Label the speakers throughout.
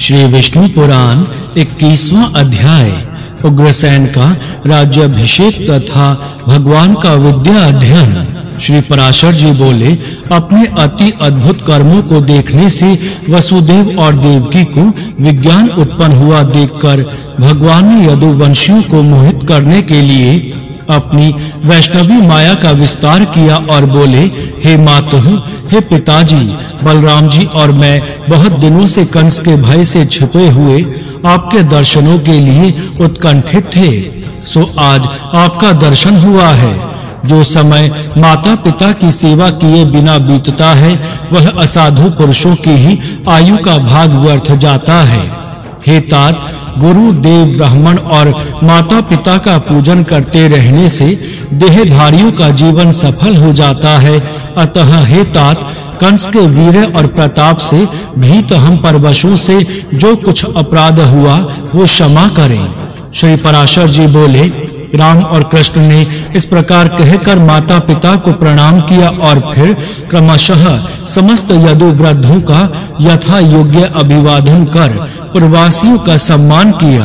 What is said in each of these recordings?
Speaker 1: श्री विष्णु पुराण 21वां अध्याय, उग्रसेन का राज्याभिषेक तथा भगवान का विद्या अध्ययन। श्री पराशर जी बोले, अपने अति अद्भुत कर्मों को देखने से वसुदेव और देवकी को विज्ञान उत्पन्न हुआ देखकर भगवान ने यदुवंशियों को मोहित करने के लिए अपनी वैष्णवी माया का विस्तार किया और बोले, हे मातुः हे पिताजी, बलराम जी और मैं बहुत दिनों से कंस के भय से छिपे हुए आपके दर्शनों के लिए उत्कंठित थे। सो आज आपका दर्शन हुआ है। जो समय माता-पिता की सेवा किए बिना बीतता है, वह असाधु पुरुषों की ही आयु का भाग व्यर्थ जाता है। हे तात गुरु देव ब्राह्मण और माता-पिता का पूजन करते रहने से देहधारियों का जीवन सफल हो जाता है। अतः हे तात, कंस के वीर और प्रताप से भीत हम परवशों से जो कुछ अपराध हुआ, वो क्षमा करें। श्री पराशर जी बोले, राम और कृष्ण ने इस प्रकार कहकर माता-पिता को प्रणाम किया और फिर क्रमशः समस्त यदु वृद्धों का यथा योग्य अभिवादन कर प्रवासियों का सम्मान किया।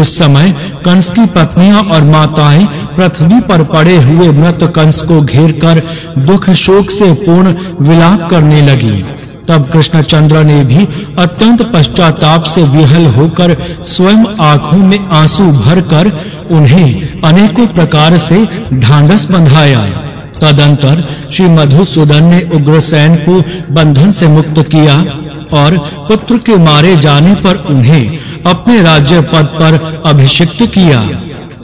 Speaker 1: उस समय कंस की पत्नियाँ और माताएँ पृथ्वी पर पड़े हुए मृत कंस को घेरकर दुख शोक से पूर्ण विलाप करने लगी। तब कृष्णचंद्र ने भी अत्यंत पश्चाताप से विहल होकर स्वयं आँखों में आँसू भरकर उन्हें अनेकों प्रकार से ढांढस बंधाया। तदंतर श्री मधुसूदन ने उग्रसेन को बंधन से मुक्त किया। और पुत्र के मारे जाने पर उन्हें अपने राज्य पद पर अभिषिक्त किया।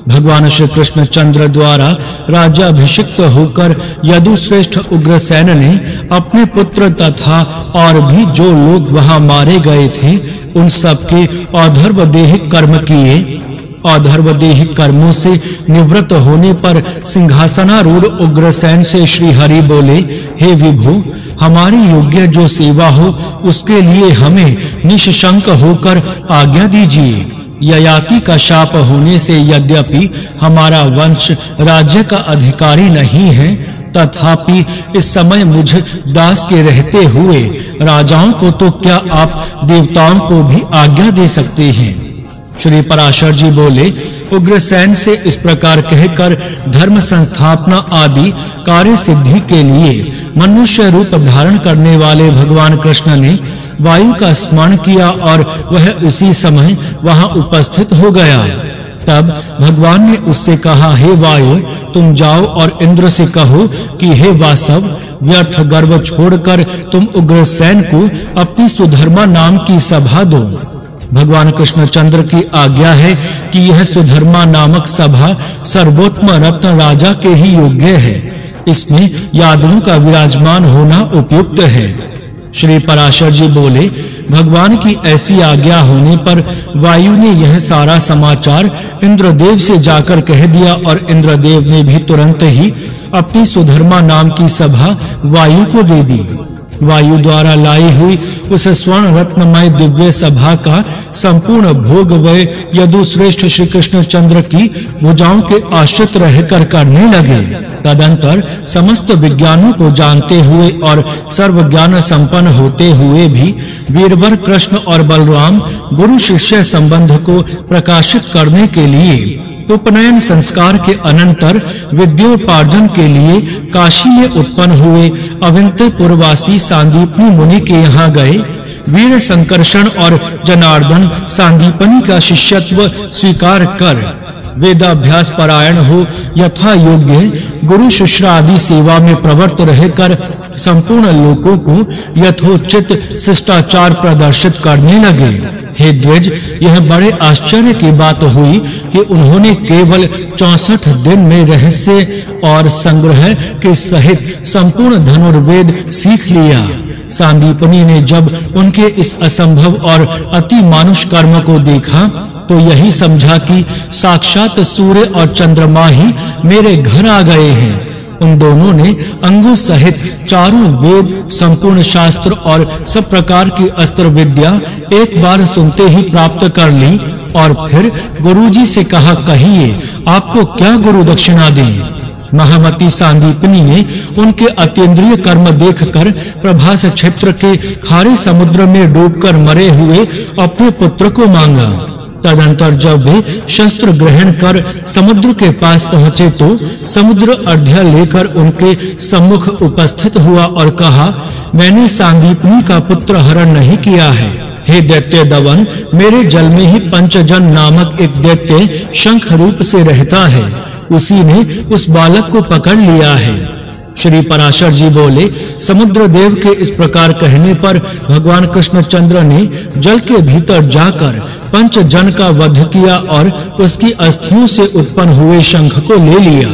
Speaker 1: भगवान श्री कृष्ण चंद्र द्वारा राज्याभिषिक्त होकर यदुश्रेष्ठ उग्रसेन ने अपने पुत्र तथा और भी जो लोग वहाँ मारे गए थे, उन सबके अधर्व देहिक कर्म किए। अधर्व देहिक कर्मों से निवृत्त होने पर सिंहासनारूढ़ उग्रसेन से श्री हरि बोले, हे विभु हमारी योग्य जो सेवा हो, उसके लिए हमें निशंक होकर आज्ञा दीजिए। ययाति का शाप होने से यद्यपि हमारा वंश राज्य का अधिकारी नहीं है, तथापि इस समय मुझ दास के रहते हुए राजाओं को तो क्या आप देवताओं को भी आज्ञा दे सकते हैं? श्री पराशर जी बोले, उग्रसेन से इस प्रकार कहकर धर्म संस्थापना आदि कार्य सिद्धि के लिए मनुष्य रूप धारण करने वाले भगवान कृष्ण ने वायु का स्मरण किया और वह उसी समय वहाँ उपस्थित हो गया। तब भगवान ने उससे कहा, हे वायु, तुम जाओ और इंद्र से कहो कि, हे वासव, व्यर्थ गर्व छोड़कर तुम उग्रसेन को अपनी सुधर्मा नाम की सभा दो। भगवान कृष्णचंद्र की आज्ञा है कि यह सुधर्मा नामक सभा सर्वोत्तम रत्न राजा के ही योग्य है। इसमें यादवों का विराजमान होना उपयुक्त है। श्री पराशर जी बोले, भगवान की ऐसी आज्ञा होने पर वायु ने यह सारा समाचार इंद्रदेव से जाकर कह दिया और इंद्रदेव ने भी तुरंत ही अपनी सुधर्मा नाम की सभा वायु को दे दी। वायु द्वारा लाई हुई उस स्वर्ण रत्नमय दिव्य सभा का संपूर्ण भोग वे यदु श्रेष्ठ श्री कृष्ण चंद्र की भुजाओं के आश्रित रहकर करने लगे। तदंतर समस्त विज्ञानों को जानते हुए और सर्व ज्ञान संपन्न होते हुए भी वीरवर कृष्ण और बलराम गुरु शिष्य संबंध को प्रकाशित करने के लिए उपनयन संस्कार के अनंतर विद्योपार्जन के लिए काशी में उत्पन्न हुए अविंतपुरवासी सांदीपनी मुनि के यहाँ गए वीर संकर्षण और जनार्दन सांदीपनी का शिष्यत्व स्वीकार कर वेदाभ्यास परायण हो, यथा योग्य गुरु शुश्रा आदि सेवा में प्रवृत्त रहकर संपूर्ण लोगों को यथोचित शिष्टाचार प्रदर्शित करने लगे। हे द्विज, यह बड़े आश्चर्य की बात हुई कि उन्होंने केवल 64 दिन में रहस्य और संग्रह के सहित संपूर्ण धनुर्वेद सीख लिया। सांदीपनी ने जब उनके इस असंभव और अति मानुष कर्म को देखा तो यही समझा कि साक्षात सूर्य और चंद्रमा ही मेरे घर आ गए हैं। उन दोनों ने अंगु सहित चारों वेद, संपूर्ण शास्त्र और सब प्रकार की अस्त्र विद्या एक बार सुनते ही प्राप्त कर ली और फिर गुरुजी से कहा, कहिए, आपको क्या गुरु दक्षिणा दें? महामती सांदीपनी ने उनके अतीन्द्रिय कर्म देखकर प्रभास क्षेत्र के खारे समुद्र में डूबकर मरे हुए अपने पुत्र को मांगा। तदंतर जब वे शस्त्र ग्रहण कर समुद्र के पास पहुँचे तो समुद्र अर्ध्य लेकर उनके सम्मुख उपस्थित हुआ और कहा, मैंने सांदीपनी का पुत्र हरण नहीं किया है। हे दैत्य दवन, मेरे जल में ही पंचजन नामक एक दैत्य शंख रूप से रहता है। उसी ने उस बालक को पकड़ लिया है। श्री पराशर जी बोले, समुद्र देव के इस प्रकार कहने पर भगवान कृष्णचंद्र ने जल के भीतर जाकर पंच जन का वध किया और उसकी अस्थियों से उत्पन्न हुए शंख को ले लिया,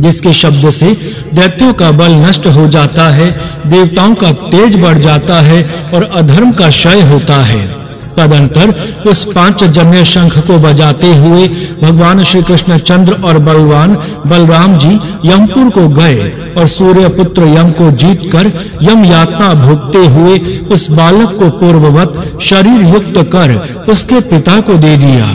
Speaker 1: जिसके शब्द से दैत्यों का बल नष्ट हो जाता है, देवताओं का तेज बढ़ जाता है और अधर्म का क्षय होता है। तदंतर उस पाँच जन्य शंख को बजाते हुए भगवान श्री कृष्ण चंद्र और बलवान बलराम जी यमपुर को गए और सूर्य पुत्र यम को जीतकर यम यातना भोगते हुए उस बालक को पूर्ववत शरीर युक्त कर उसके पिता को दे दिया।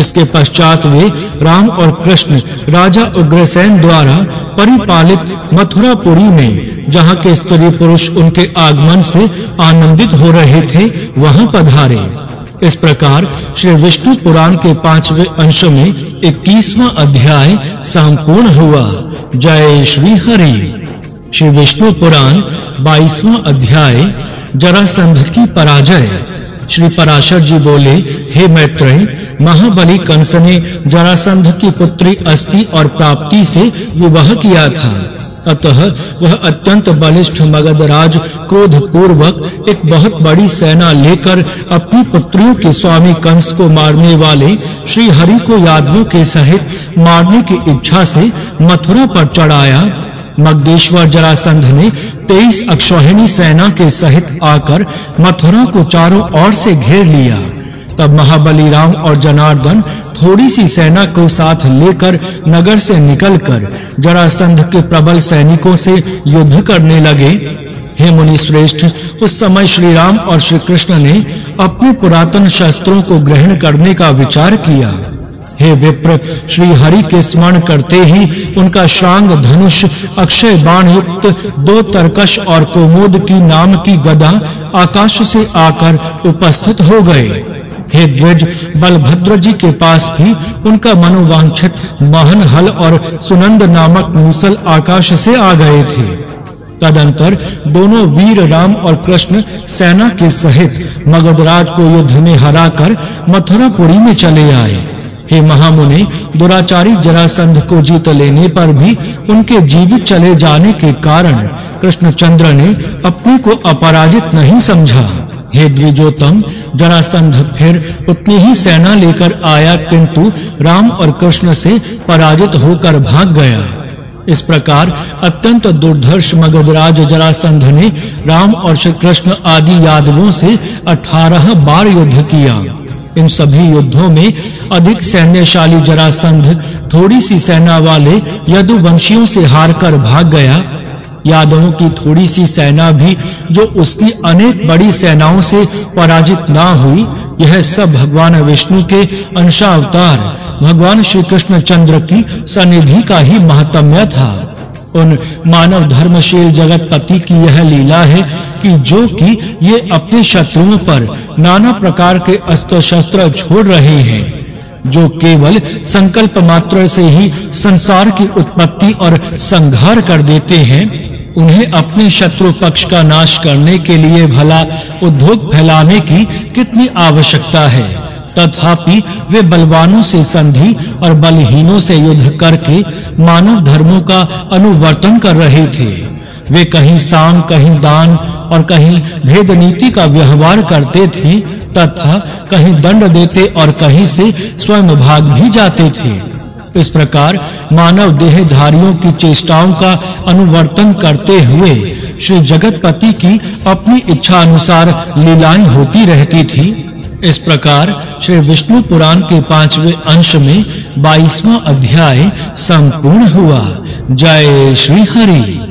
Speaker 1: इसके पश्चात वे राम और कृष्ण राजा उग्रसेन द्वारा परिपालित मथुरापुरी में जहाँ के स्त्री पुरुष उनके आगमन से आनंदित हो रहे थे, वहाँ पधारे। इस प्रकार श्री विष्णु पुराण के पाँचवें अंश में 21वां अध्याय संपूर्ण हुआ। जय श्री हरि। श्री विष्णु पुराण 22वां अध्याय जरासंध की पराजय। श्री पराशर जी बोले, हे मैत्रेय, महाबली कंस ने जरासंध की पुत्री अस्ति और प्राप्ति से विवाह किया था। अतः वह अत्यंत बलिष्ठ मगधराज क्रोध पूर्वक एक बहुत बड़ी सेना लेकर अपनी पुत्रियों के स्वामी कंस को मारने वाले श्री हरि को यादवों के सहित मारने की इच्छा से मथुरा पर चढ़ाया। मगधेश्वर जरासंध ने 23 अक्षौहिणी सेना के सहित आकर मथुरा को चारों ओर से घेर लिया। तब महाबली राम और जनार्दन थोड़ी सी सेना को साथ लेकर नगर से निकलकर जरासंध के प्रबल सैनिकों से युद्ध करने लगे। हे मुनि श्रेष्ठ उस समय श्री राम और श्री कृष्ण ने अपने पुरातन शस्त्रों को ग्रहण करने का विचार किया। हे विप्र श्री हरि के स्मरण करते ही उनका शांग धनुष, अक्षय बाण युक्त दो तरकश और कोमोद की नाम की गदा आकाश से आकर उपस्थित हो गए। हे द्विज, बलभद्र जी के पास भी उनका मनोवांछित महान हल और सुनंद नामक मूसल आकाश से आ गए थे। तदंतर दोनों वीर राम और कृष्ण सेना के सहित मगधराज को युद्ध में हराकर मथुरापुरी में चले आए। हे महामुनि, दुराचारी जरासंध को जीत लेने पर भी उनके जीवित चले जाने के कारण कृष्णचंद्र ने अपने को अपराजित नहीं समझा। हे द्विजोतम जरासंध फिर। उतनी ही सेना लेकर आया, किंतु राम और कृष्ण से पराजित होकर भाग गया। इस प्रकार अत्यंत दुर्धर्ष मगधराज जरासंध ने राम और श्री कृष्ण आदि यादवों से 18 बार युद्ध किया। इन सभी युद्धों में अधिक सैन्यशाली जरासंध थोड़ी सी सेना वाले यदुवंशियों से हारकर भाग गया। यादवों की थोड़ी सी सेना भी, जो उसकी अनेक बड़ी सेनाओं से पराजित ना हुई, यह सब भगवान विष्णु के अंशावतार, भगवान श्री कृष्ण चंद्र की सनिधि का ही महात्म्य था। उन मानव धर्मशील जगतपति की यह लीला है कि जो कि ये अपने शत्रुओं पर नाना प्रकार के अस्त्र शस्त्र छोड़ रहे हैं, जो केवल संकल्प मात्र से ही संसार की उत्पत्ति और संहार कर देते हैं उन्हें अपने शत्रु पक्ष का नाश करने के लिए भला उद्योग फैलाने की कितनी आवश्यकता है। तथापि, वे बलवानों से संधि और बलहीनों से युद्ध करके मानव धर्मों का अनुवर्तन कर रहे थे। वे कहीं साम, कहीं दान और कहीं भेद नीति का व्यवहार करते थे तथा कहीं दंड देते और कहीं से स्वयं भाग भी जाते थे। इस प्रकार मानव देहधारियों की चेष्टाओं का अनुवर्तन करते हुए श्री जगतपति की अपनी इच्छा अनुसार लीलाएँ होती रहती थी। इस प्रकार श्री विष्णु पुराण के पांचवे अंश में 22वां अध्याय संपूर्ण हुआ। जय श्री हरि।